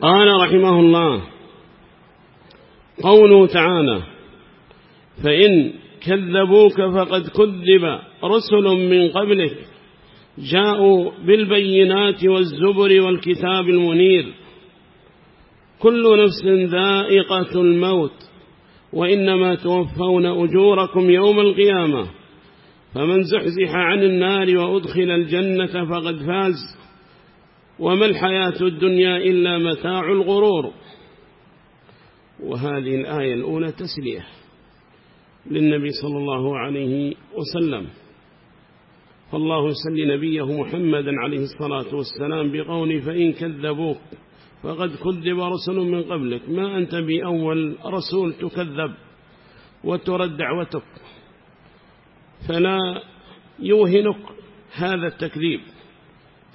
قال رحمه الله قوله تعالى فإن كذبوك فقد كذب رسل من قبلك جاءوا بالبينات والزبر والكتاب المنير. كل نفس ذائقة الموت وإنما توفون أجوركم يوم القيامة. فمن زحزح عن النار وأدخل الجنة فقد فاز. وما الحياة الدنيا إلا متاع الغرور. وهذه الآية الأولى تسلية للنبي صلى الله عليه وسلم. فالله يسلي نبيه محمدا عليه الصلاة والسلام بقول فإن كذبوك فقد كذب رسل من قبلك. ما أنت بأول رسول تكذب وترد دعوتك. فلا يوهنك هذا التكذيب.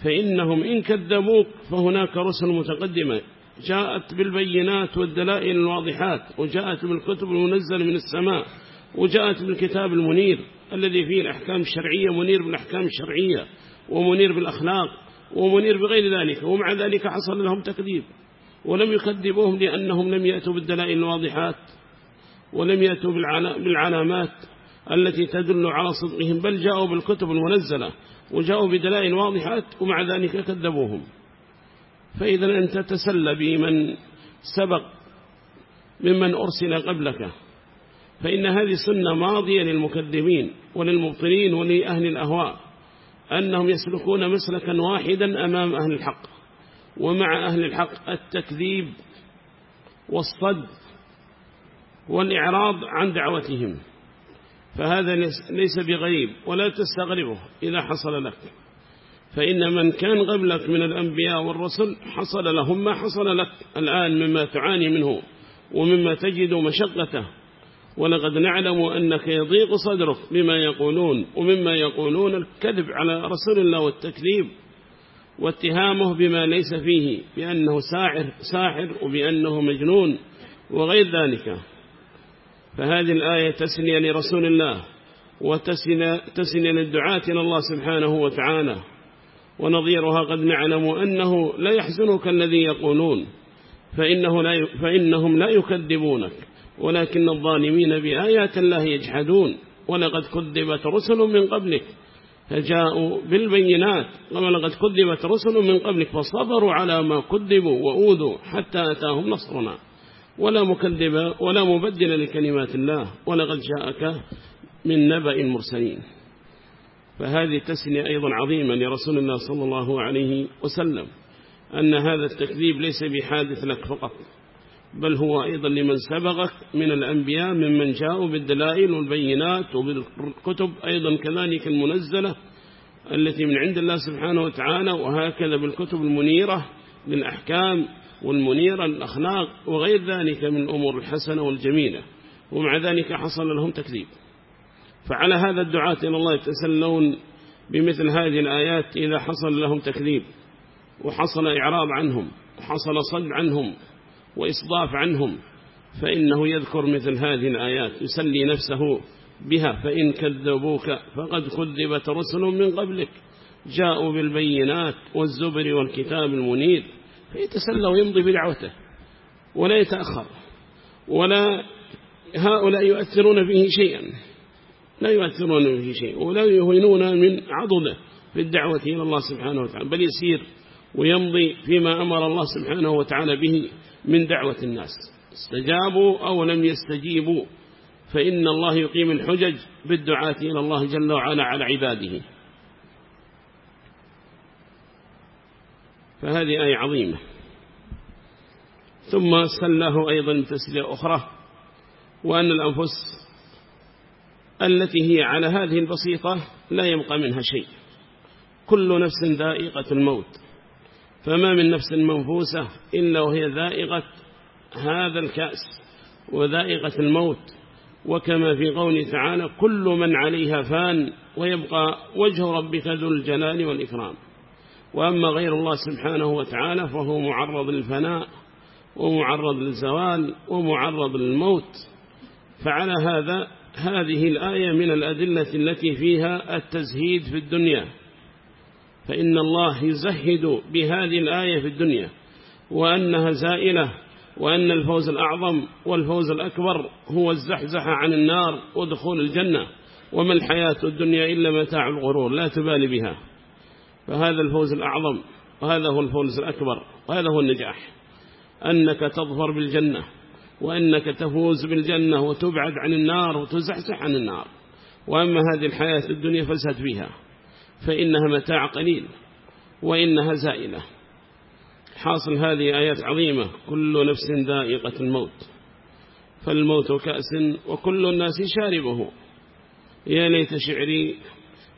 فإنهم إن كذبوك فهناك رسل متقدمة. جاءت بالبينات والدلائل الواضحات وجاءت بالكتب المنزل من السماء وجاءت بالكتاب المنير الذي فيه الأحكام الشرعية منير بالأحكام الشرعية ومنير بالأخلاق ومنير بغير ذلك ومع ذلك حصل لهم تكذيب. ولم يكذبوهم لأنهم لم يأتوا بالدلائل الواضحات ولم يأتوا بالعلامات التي تدل على صدقهم بل جاءوا بالكتب المنزلة. وجاءوا بدلائل واضحات ومع ذلك كذبوهم. فإذا أنت تسلى بمن سبق ممن أرسل قبلك فإن هذه سنة ماضية للمكذبين وللمبطلين ولأهل الأهواء أنهم يسلكون مسلكا واحدا أمام أهل الحق. ومع أهل الحق التكذيب والصد والإعراض عن دعوتهم. فهذا ليس بغريب ولا تستغربه إذا حصل لك فإن من كان قبلك من الأنبياء والرسل حصل لهم ما حصل لك. الآن مما تعاني منه ومما تجد مشقته. ولقد نعلم أنك يضيق صدرك بما يقولون ومما يقولون الكذب على رسول الله والتكذيب واتهامه بما ليس فيه بأنه ساحر, ساحر وبأنه مجنون وغير ذلك. فهذه الآية تسنية لرسول الله وتسنية للدعاة إلى الله سبحانه وتعالى. ونظيرها قد نعلم أنه لا يحزنك الذي يقولون فإنه لا فإنهم لا يكذبونك ولكن الظالمين بآيات الله يجحدون. ولقد كذبت رسل من قبلك فجاءوا بالبينات. ولقد كذبت رسل من قبلك فصبروا على ما كذبوا وأوذوا حتى أتاهم نصرنا. ولا مكذب ولا مبدل لكلمات الله ولقد جاءك من نبأ المرسلين. فهذه تسنية أيضا عظيما لرسول الله صلى الله عليه وسلم أن هذا التكذيب ليس بحادث لك فقط بل هو أيضا لمن سبقك من الأنبياء ممن جاءوا بالدلائل والبينات وبالكتب أيضا كذلك المنزلة التي من عند الله سبحانه وتعالى وهكذا بالكتب المنيرة للأحكام والمنيرة للأخلاق وغير ذلك من الأمور الحسنة والجميلة ومع ذلك حصل لهم تكذيب. فعلى هذا الدعاة إلى الله يتسلون بمثل هذه الآيات إذا حصل لهم تكذيب وحصل إعراض عنهم وحصل صد عنهم وإصداف عنهم فإنه يذكر مثل هذه الآيات يسلي نفسه بها فإن كذبوك فقد كذبت رسل من قبلك جاءوا بالبينات والزبر والكتاب المنير. فيتسلى ويمضي بدعوته ولا يتأخر ولا هؤلاء يؤثرون فيه شيئا لا يؤثرون فيه شيئا ولا يهينون من عضده في الدعوة إلى الله سبحانه وتعالى بل يسير ويمضي فيما أمر الله سبحانه وتعالى به من دعوة الناس. استجابوا أو لم يستجيبوا فإن الله يقيم الحجج بالدعاة إلى الله جل وعلا على عباده. فهذه آية عظيمة. ثم سله أيضا تسلية أخرى وأن الأنفس التي هي على هذه البسيطة لا يبقى منها شيء. كل نفس ذائقة الموت. فما من نفس منفوسة إلا وهي ذائقة هذا الكأس وذائقة الموت. وكما في قوله تعالى كل من عليها فان ويبقى وجه ربك ذو الجلال والإكرام. وأما غير الله سبحانه وتعالى فهو معرض للفناء ومعرض للزوال ومعرض للموت. فعلى هذا هذه الآية من الأدلة التي فيها التزهيد في الدنيا. فإن الله يزهد بهذه الآية في الدنيا وأنها زائلة وأن الفوز الأعظم والفوز الأكبر هو الزحزح عن النار ودخول الجنة. وما الحياة الدنيا إلا متاع الغرور لا تبالي بها. فهذا الفوز الأعظم وهذا هو الفوز الأكبر وهذا هو النجاح. أنك تظفر بالجنة وأنك تفوز بالجنة وتبعد عن النار وتزحزح عن النار. وأما هذه الحياة الدنيا فزهد فيها فإنها متاع قليل وإنها زائلة. حاصل هذه آيات عظيمة كل نفس ذائقة الموت. فالموت كأس وكل الناس شاربه. يا ليت شعري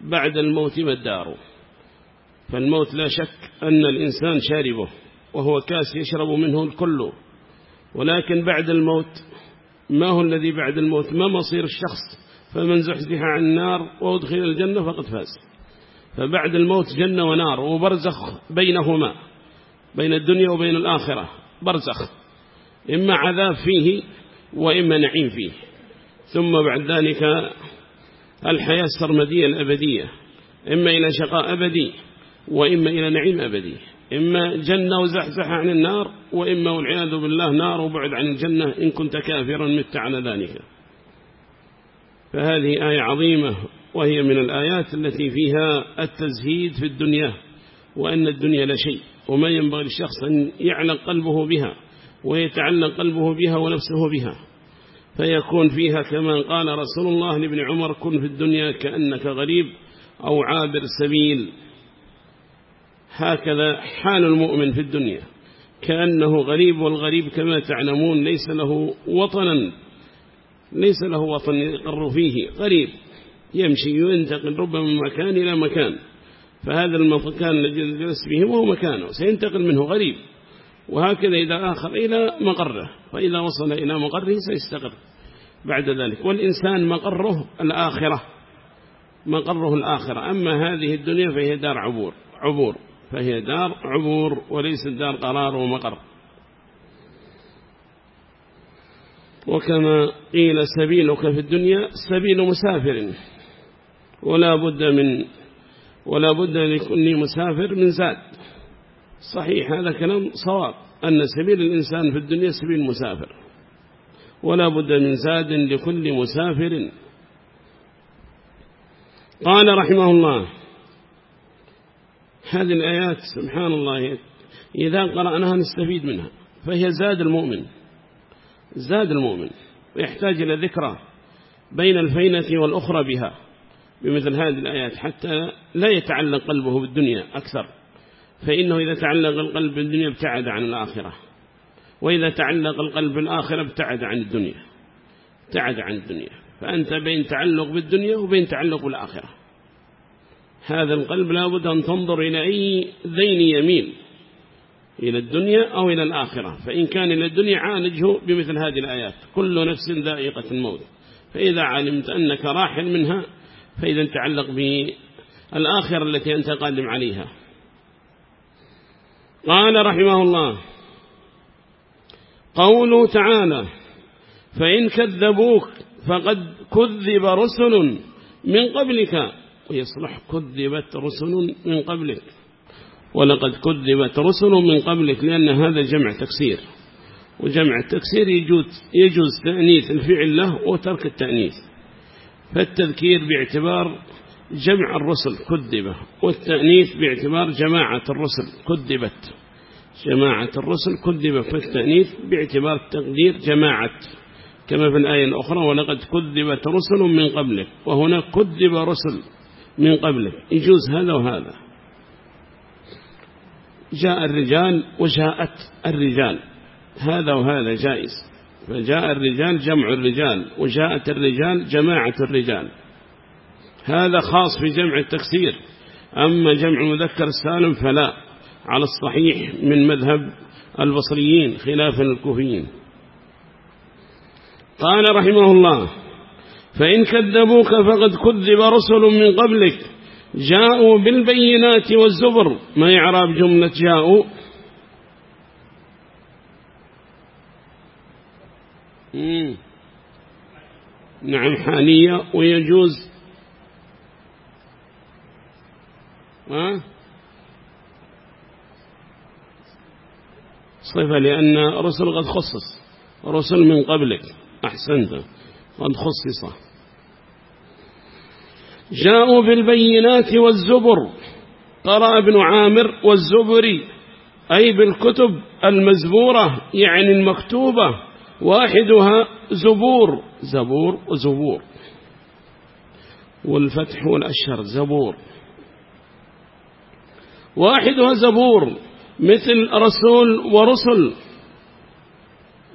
بعد الموت ما الدار فالموت لا شك أن الإنسان شاربه وهو كاس يشرب منه الكل. ولكن بعد الموت ما هو الذي بعد الموت؟ ما مصير الشخص؟ فمن زحزح عن النار وأدخل الجنة فقد فاز. فبعد الموت جنة ونار وبرزخ بينهما بين الدنيا وبين الآخرة برزخ. إما عذاب فيه وإما نعيم فيه. ثم بعد ذلك الحياة السرمدية الأبدية. إما إلى شقاء أبدي. وإما إلى نعيم أبدي إما جنة وزحزح عن النار وإما والعياذ بالله نار وبعد عن الجنة إن كنت كافرا مت على ذلك. فهذه آية عظيمة وهي من الآيات التي فيها التزهيد في الدنيا وأن الدنيا لا شيء وما ينبغي للشخص أن يعلق قلبه بها ويتعلق قلبه بها ونفسه بها. فيكون فيها كما قال رسول الله لابن عمر كن في الدنيا كأنك غريب أو عابر سبيل هكذا حال المؤمن في الدنيا. كأنه غريب والغريب كما تعلمون ليس له وطنا ليس له وطن يقر فيه غريب. يمشي وينتقل ربما من مكان إلى مكان. فهذا المكان الذي جلس به هو مكانه سينتقل منه غريب. وهكذا إذا آخر إلى مقره فإذا وصل إلى مقره سيستقر بعد ذلك. والإنسان مقره الآخرة مقره الآخرة. أما هذه الدنيا فهي دار عبور عبور. فهي دار عبور وليست دار قرار ومقر. وكما قيل سبيلك في الدنيا سبيل مسافر. ولا بد من ولا بد لكل مسافر من زاد. صحيح هذا كلام صواب. أن سبيل الإنسان في الدنيا سبيل مسافر. ولا بد من زاد لكل مسافر. قال رحمه الله هذه الآيات سبحان الله إذا قرأناها نستفيد منها فهي زاد المؤمن زاد المؤمن ويحتاج إلى ذكرى بين الفينة والأخرى بها بمثل هذه الآيات حتى لا يتعلق قلبه بالدنيا أكثر فإنه إذا تعلق القلب بالدنيا ابتعد عن الآخرة وإذا تعلق القلب بالآخرة ابتعد عن الدنيا ابتعد عن الدنيا فأنت بين تعلق بالدنيا وبين تعلق بالآخرة هذا القلب لابد أن تنظر إلى أي ذين يميل إلى الدنيا أو إلى الآخرة. فإن كان إلى الدنيا عالجه بمثل هذه الآيات. كل نفس ذائقة الموت. فإذا علمت أنك راحل منها فإذا تعلق بالآخرة التي أنت قادم عليها. قال رحمه الله قوله تعالى فإن كذبوك فقد كذب رسل من قبلك. ويصلح كذبت رسل من قبلك. ولقد كذبت رسل من قبلك لأن هذا جمع تكسير. وجمع التكسير يجوز, يجوز تأنيث الفعل له وترك التأنيث. فالتذكير باعتبار جمع الرسل كذبة والتأنيث باعتبار جماعة الرسل كذبت. جماعة الرسل كذب فالتأنيث باعتبار التقدير جماعة. كما في الآية الأخرى ولقد كذبت رسل من قبلك وهنا كذب رسل من قبلك يجوز هذا وهذا. جاء الرجال وجاءت الرجال. هذا وهذا جائز. فجاء الرجال جمع الرجال وجاءت الرجال جماعة الرجال. هذا خاص في جمع التكسير. أما جمع مذكر السالم فلا. على الصحيح من مذهب البصريين خلافا الكوفيين. قال رحمه الله فإن كذبوك فقد كذب رسل من قبلك. جاءوا بالبينات والزبر. ما يعرب جملة جاءوا؟ نعم حالية ويجوز. صفة لأن رسل قد خصص. رسل من قبلك. أحسنت. قد خصص. جاءوا بالبينات والزبر. قرأ ابن عامر والزبري. أي بالكتب المزبورة يعني المكتوبة. واحدها زبور. زبور وزبور. والفتح والأشهر زبور. واحدها زبور مثل رسول ورسل.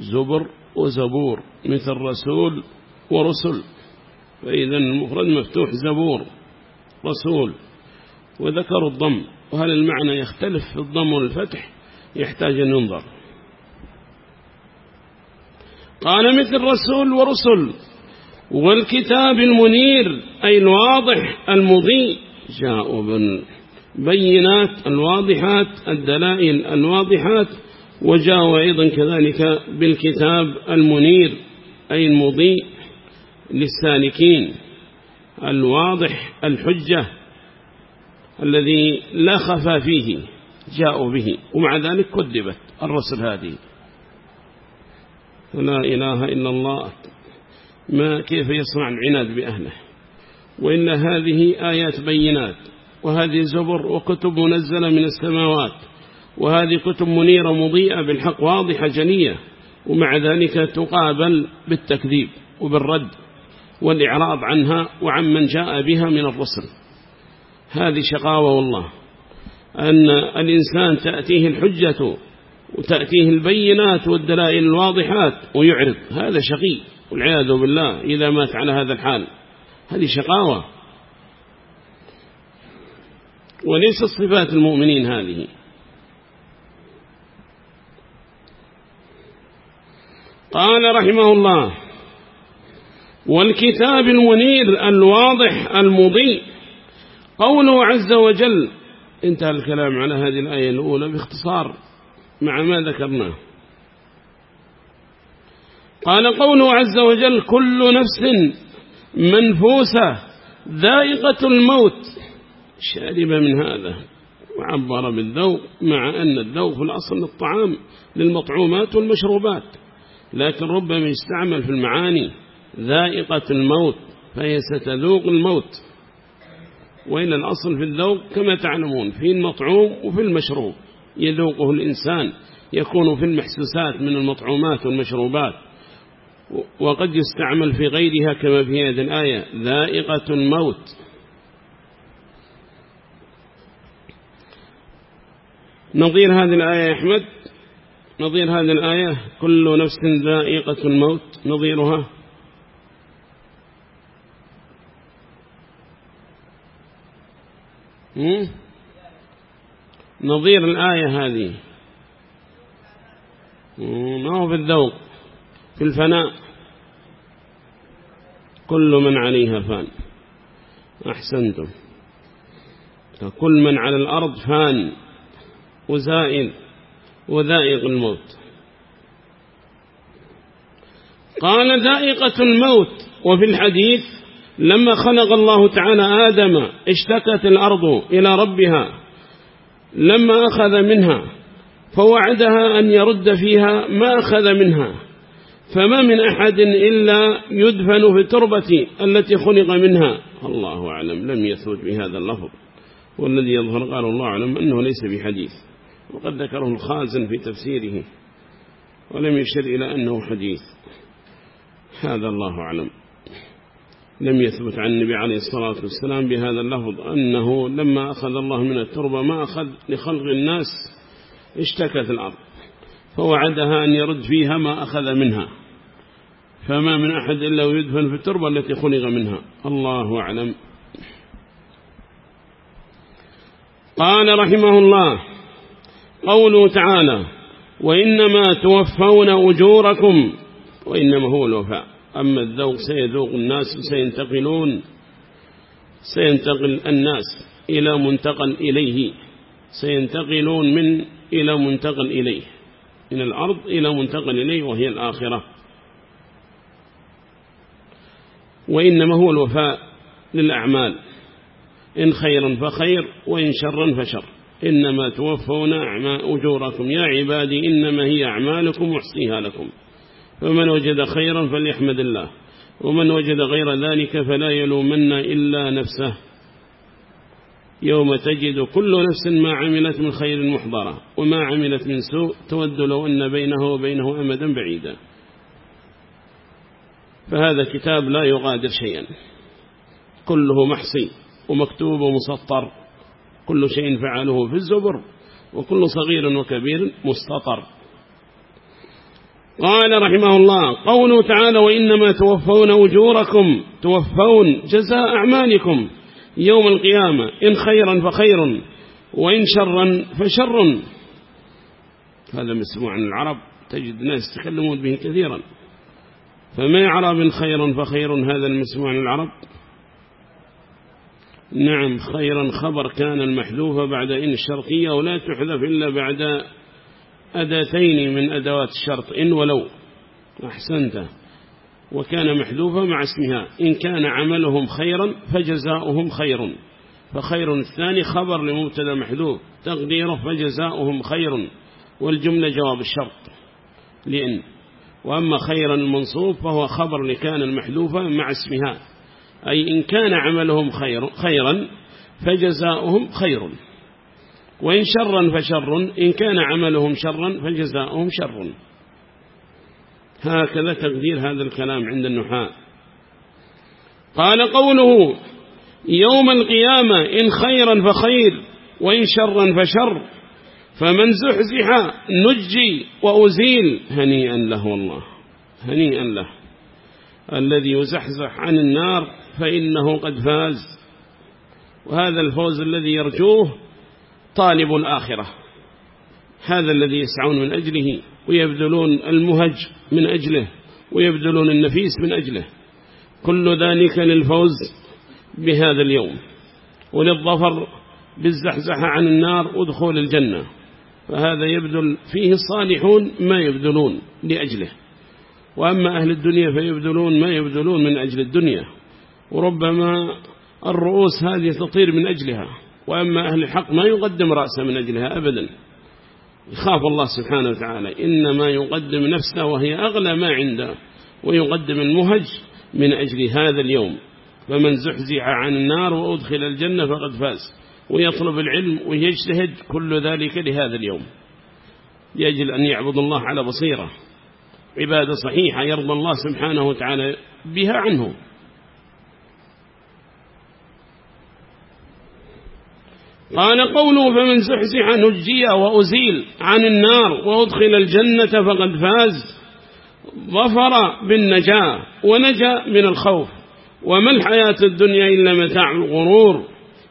زبر وزبور مثل رسول ورسل. فإذا المفرد مفتوح زبور رسول وذكروا الضم. وهل المعنى يختلف في الضم والفتح؟ يحتاج أن ينظر. قال مثل رسول ورسل والكتاب المنير أي الواضح المضيء. جاءوا بالبينات الواضحات الدلائل الواضحات. وجاءوا أيضا كذلك بالكتاب المنير أي المضيء. للسالكين الواضح الحجة الذي لا خفى فيه جاءوا به ومع ذلك كذبت الرسل هذه. فلا إله إلا الله ما كيف يصنع العناد بأهله؟ وإن هذه آيات بينات وهذه زبر وكتب منزلة من السماوات وهذه كتب منيرة مضيئة بالحق واضحة جنية ومع ذلك تقابل بالتكذيب وبالرد. والإعراض عنها وعمن جاء بها من الرسل. هذه شقاوة والله. أن الإنسان تأتيه الحجة وتأتيه البينات والدلائل الواضحات ويعرض. هذا شقي والعياذ بالله إذا مات على هذا الحال. هذه شقاوة. وليس صفات المؤمنين هذه. قال رحمه الله والكتاب المنير الواضح المضيء قوله عز وجل انتهى الكلام على هذه الآية الأولى باختصار مع ما ذكرناه. قال قوله عز وجل كل نفس منفوسة ذائقة الموت. شاربة من هذا وعبر بالذوق مع أن الذوق في الأصل الطعام للمطعومات والمشروبات. لكن ربما يستعمل في المعاني ذائقة الموت فهي ستذوق الموت. وإن الأصل في الذوق كما تعلمون في المطعوم وفي المشروب. يذوقه الإنسان يكون في المحسوسات من المطعومات والمشروبات. وقد يستعمل في غيرها كما في هذه الآية ذائقة الموت. نظير هذه الآية يا أحمد؟ نظير هذه الآية كل نفس ذائقة الموت نظيرها. نظير الآية هذه. ما هو في الذوق في الفناء. كل من عليها فان. أحسنتم. كل من على الأرض فان وزائل وذائق الموت. قال ذائقة الموت وفي الحديث لما خلق الله تعالى آدم اشتكت الأرض إلى ربها لما أخذ منها فوعدها أن يرد فيها ما أخذ منها. فما من أحد إلا يدفن في التربة التي خلق منها. الله أعلم لم يثبت بهذا اللفظ. والذي يظهر قال الله أعلم أنه ليس بحديث. وقد ذكره الخازن في تفسيره ولم يشر إلى أنه حديث. هذا الله أعلم. لم يثبت عن النبي عليه الصلاة والسلام بهذا اللفظ أنه لما أخذ الله من التربة ما أخذ لخلق الناس اشتكت الأرض فوعدها أن يرد فيها ما أخذ منها فما من أحد إلا ويدفن في التربة التي خلق منها الله أعلم. قال رحمه الله قوله تعالى وإنما توفون أجوركم وإنما هو الوفاء. أما الذوق سيذوق الناس سينتقلون سينتقل الناس إلى منتقل إليه سينتقلون من إلى منتقل إليه من الأرض إلى منتقل إليه وهي الآخرة. وإنما هو الوفاء للأعمال إن خيرا فخير وإن شرا فشر. إنما توفون أجوركم. يا عبادي إنما هي أعمالكم وحصيها لكم. فمن وجد خيرا فليحمد الله. ومن وجد غير ذلك فلا يلومن إلا نفسه. يوم تجد كل نفس ما عملت من خير محضرة وما عملت من سوء تود لو أن بينه وبينه أمدا بعيدا. فهذا كتاب لا يغادر شيئا. كله محصي ومكتوب ومسطر. كل شيء فعله في الزبر. وكل صغير وكبير مستطر قال رحمه الله قوله تعالى وإنما توفون أجوركم توفون جزاء أعمالكم يوم القيامة إن خيرا فخير وإن شرا فشر هذا مسموع عن العرب تجد ناس يتكلمون به كثيرا. فما يعرب خيرا فخير هذا المسموع عن العرب. نعم خيرا خبر كان المحذوف بعد إن الشرطية ولا تحذف إلا بعد أداتين من أدوات الشرط إن ولو. أحسنت. وكان محذوفا مع اسمها. إن كان عملهم خيرا فجزاؤهم خير. فخير الثاني خبر لمبتدا محذوف. تقديره فجزاؤهم خير. والجملة جواب الشرط. لأن. وأما خيرا المنصوب فهو خبر لكان المحذوفة مع اسمها. أي إن كان عملهم خير خيرا فجزاؤهم خير. وإن شرا فشر إن كان عملهم شرا فجزاؤهم شر. هكذا تقدير هذا الكلام عند النحاة. قال قوله يوم القيامة إن خيرا فخير وإن شرا فشر فمن زحزح نجي وأزيل. هنيئا له والله هنيئا له. الذي يزحزح عن النار فإنه قد فاز. وهذا الفوز الذي يرجوه طالب الآخرة. هذا الذي يسعون من أجله ويبذلون المهج من أجله ويبذلون النفيس من أجله. كل ذلك للفوز بهذا اليوم. وللظفر بالزحزح عن النار ودخول الجنة. فهذا يبذل فيه الصالحون ما يبذلون لأجله. وأما أهل الدنيا فيبذلون ما يبذلون من أجل الدنيا. وربما الرؤوس هذه تطير من أجلها. وأما أهل الحق ما يقدم رأسه من أجلها أبدا. يخاف الله سبحانه وتعالى. إنما يقدم نفسه وهي أغلى ما عنده ويقدم المهج من أجل هذا اليوم. فمن زحزح عن النار وأدخل الجنة فقد فاز. ويطلب العلم ويجتهد كل ذلك لهذا اليوم. يجل أن يعبد الله على بصيرة. عبادة صحيحة يرضى الله سبحانه وتعالى بها عنه. قال قوله فمن زحزح نجي وأزيل عن النار وأدخل الجنة فقد فاز. ظفر بالنجاة ونجا من الخوف. وما الحياة الدنيا إلا متاع الغرور.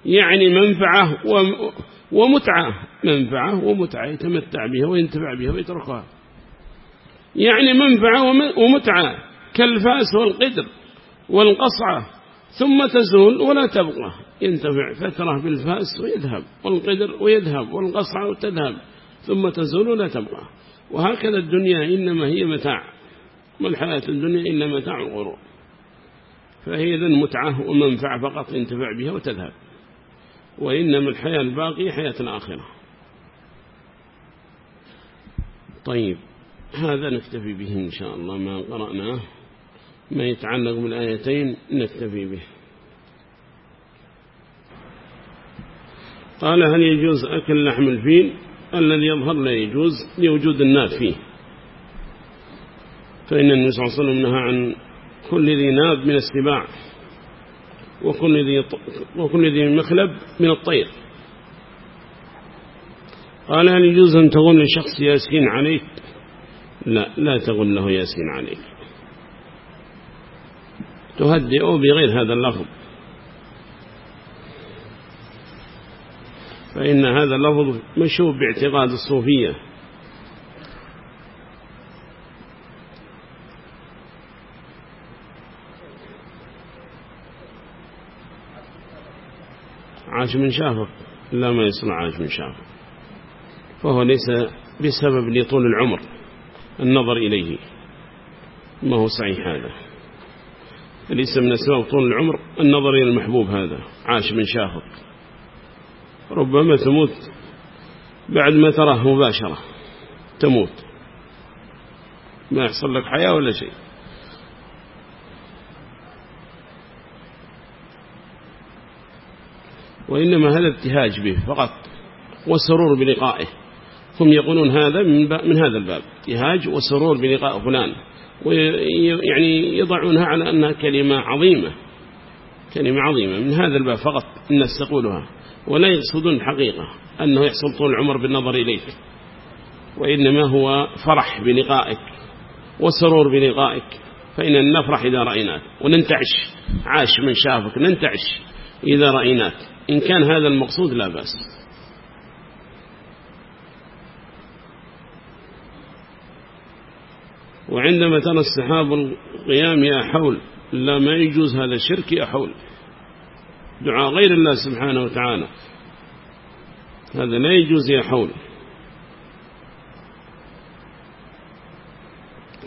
يعني منفعة ومتعة. منفعة ومتعة يتمتع بها وينتفع بها ويتركها. يعني منفعة ومتعة. كالفاس والقدر والقصعة. ثم تزول ولا تبقى. ينتفع فترة بالفأس ويذهب والقدر ويذهب والقصعة وتذهب ثم تزول ولا تبقى. وهكذا الدنيا إنما هي متاع. ما الحياة الدنيا إلا متاع الغرور. فهي ذا متعة ومنفع فقط ينتفع بها وتذهب. وإنما الحياة الباقية حياة الآخرة. طيب هذا نكتفي به إن شاء الله ما قرأناه. ما يتعلق بالآيتين نكتفي به. قال هل يجوز أكل لحم الفيل الذي يظهر لا يجوز لوجود الناب فيه. فإن النبي صلى الله عليه وسلم نهى عن كل ذي ناب من السباع وكل ذي, وكل ذي مخلب من الطير. قال هل يجوز أن تقول لشخص ياسين عليك؟ لا لا تقول له ياسين عليك. تهدئه بغير هذا اللفظ. فإن هذا اللفظ مشهور باعتقاد الصوفية. عاش من شافق. لا ما يصنع عاش من شافق. فهو ليس بسبب لطول العمر النظر إليه. ما هو صحيح هذا؟ ليس من أسباب طول العمر النظر إلى المحبوب هذا عاش من شافق ربما تموت بعد ما تراه مباشرة تموت. ما يحصل لك حياة ولا شيء. وإنما هذا ابتهاج به فقط والسرور بلقائه. هم يقولون هذا من, من هذا الباب ابتهاج وسرور بلقاء فلان. ويعني يضعونها على أنها كلمة عظيمة كلمة عظيمة. من هذا الباب فقط الناس تقولها ولا يقصدون الحقيقة أنه يحصل طول العمر بالنظر إليك وإنما هو فرح بلقائك وسرور بلقائك. فإن نفرح إذا رأيناك وننتعش عاش من شافك ننتعش إذا رأيناك. إن كان هذا المقصود لا بأس. وعندما ترى السحاب القيام يا حول لا ما يجوز هذا الشرك يا حول. دعاء غير الله سبحانه وتعالى. هذا لا يجوز يا حول.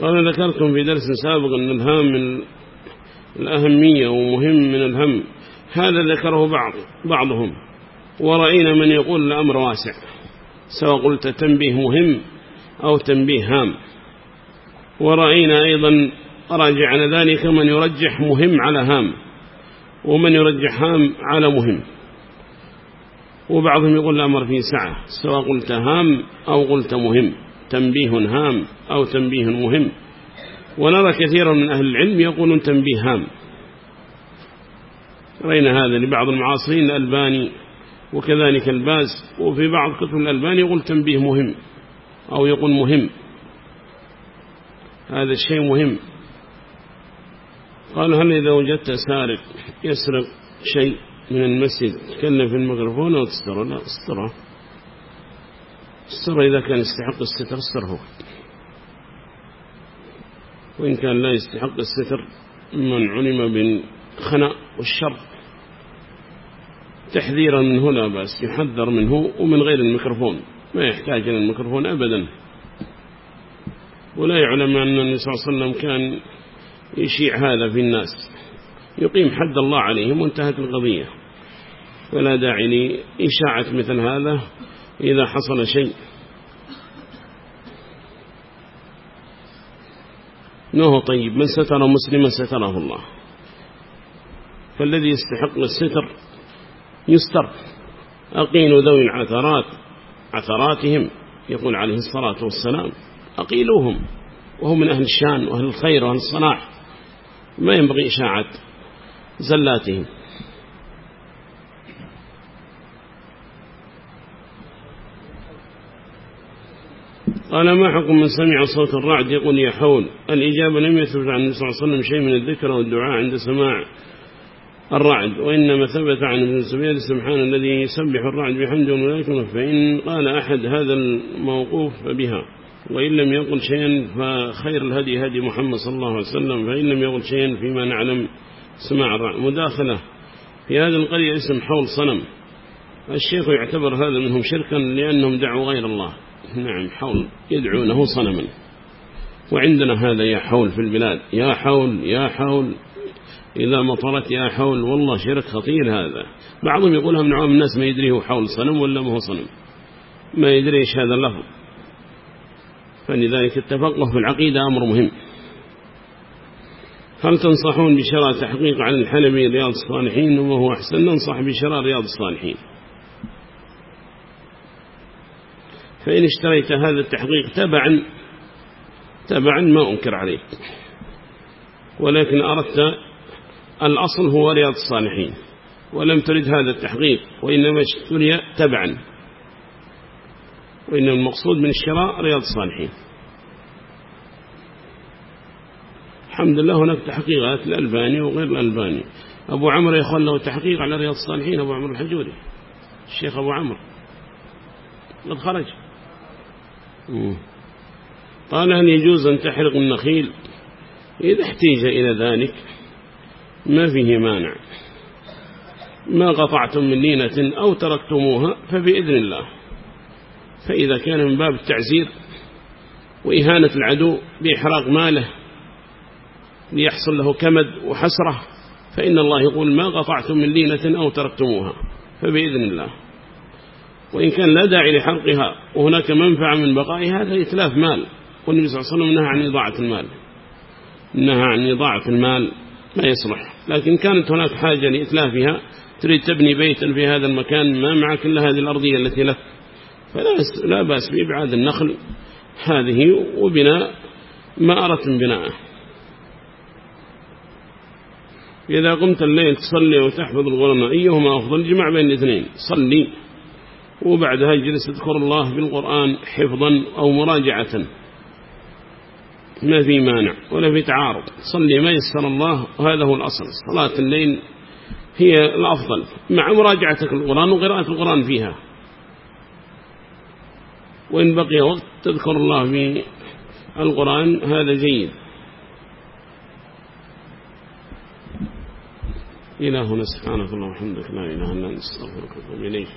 وأنا ذكرتم في درس سابق أن الهام من الأهمية ومهم من الهم. هذا ذكره بعض بعضهم. ورأينا من يقول الأمر واسع سواء قلت تنبيه مهم أو تنبيه هام. ورأينا أيضا راجع على ذلك من يرجح مهم على هام ومن يرجح هام على مهم. وبعضهم يقول الأمر فيه سعة سواء قلت هام أو قلت مهم تنبيه هام أو تنبيه مهم. ونرى كثيرا من أهل العلم يقولون تنبيه هام. رأينا هذا لبعض المعاصرين الألباني وكذلك الباز وفي بعض كتب الألباني يقول تنبيه مهم أو يقول مهم. هذا الشيء مهم. قال هل إذا وجدت سارق يسرق شيء من المسجد تكلم في الميكروفون أو تستره؟ لا استره. استره إذا كان يستحق الستر استره وإن كان لا يستحق الستر من علم بالخناء والشر. تحذيرا منه لا بأس يحذر منه ومن غير الميكروفون. ما يحتاج إلى الميكروفون أبدا. ولا يعلم أن النبي صلى الله عليه وسلم كان يشيع هذا في الناس. يقيم حد الله عليهم وانتهت القضية. ولا داعي لإشاعة مثل هذا إذا حصل شيء. نوه طيب من ستر مسلما ستره الله. فالذي يستحق الستر يستر. أقينوا ذوي العثرات عثراتهم يقول عليه الصلاة والسلام. أقيلوهم وهم من أهل الشان وأهل الخير وأهل الصلاح ما ينبغي إشاعة زلاتهم. قال ما حكم من سمع صوت الرعد يقول يا حول الإجابة لم يثبت عن النبي صلى الله عليه وسلم شيء من الذكر والدعاء عند سماع الرعد وإنما ثبت عن ابن سبيل سبحان الذي يسبح الرعد بحمد الملائكة فإن قال أحد هذا الموقوف فبها. وإن لم يقل شيئا فخير الهدي هدي محمد صلى الله عليه وسلم فإن لم يقل شيئا فيما نعلم الرعد مداخلة. في هذه القرية اسم حول صنم. الشيخ يعتبر هذا منهم شركا لأنهم دعوا غير الله. نعم حول يدعونه صنما. وعندنا هذا يا حول في البلاد. يا حول يا حول. إذا مطرت يا حول والله شرك خطير هذا. بعضهم يقولها من عوام الناس ما يدري هو حول صنم ولا ما هو صنم. ما يدري إيش هذا اللفظ. فلذلك التفقه في العقيدة أمر مهم. هل تنصحون بشراء تحقيق عن الحلبي رياض الصالحين؟ وما هو أحسن. ننصح بشراء رياض الصالحين. فإن اشتريت هذا التحقيق تبعا تبعا ما أنكر عليك. ولكن أردت الأصل هو رياض الصالحين. ولم ترد هذا التحقيق وإنما اشتري تبعا. وإن المقصود من الشراء رياض الصالحين. الحمد لله هناك تحقيقات الألباني وغير الألباني. أبو عمرو يخل له تحقيق على رياض الصالحين أبو عمرو الحجوري. الشيخ أبو عمرو قد خرج. قال هل يجوز أن تحرق النخيل؟ إذا احتيج إلى ذلك ما فيه مانع. ما قطعتم من لينة أو تركتموها فبإذن الله. فإذا كان من باب التعزير وإهانة العدو بإحراق ماله ليحصل له كمد وحسرة فإن الله يقول ما قطعتم من لينة أو تركتموها فبإذن الله. وإن كان لا داعي لحرقها وهناك منفعة من بقائها هذا إتلاف مال. والنبي صلى الله عليه وسلم نهى عن إضاعة المال. نهى عن إضاعة المال ما يصلح. لكن كانت هناك حاجة لإتلافها تريد تبني بيتا في هذا المكان ما معك إلا هذه الأرضية التي لك. فلا لا بأس بإبعاد النخل هذه وبناء ما أردت من بناءه. إذا قمت الليل تصلي وتحفظ القرآن أيهما أفضل؟ جمع بين الاثنين صلي. وبعدها جلس تذكر الله بالقرآن حفظا أو مراجعة. ما في مانع ولا في تعارض. صلي ما يسر الله. وهذا هو الأصل. صلاة الليل هي الأفضل مع مراجعتك القرآن وقراءة القرآن فيها. وإن بقي وقت تذكر الله في القرآن هذا جيد. إلهنا سبحانك اللهم وحمدك لا إله إلا أنت استغفرك وأتوب إليك.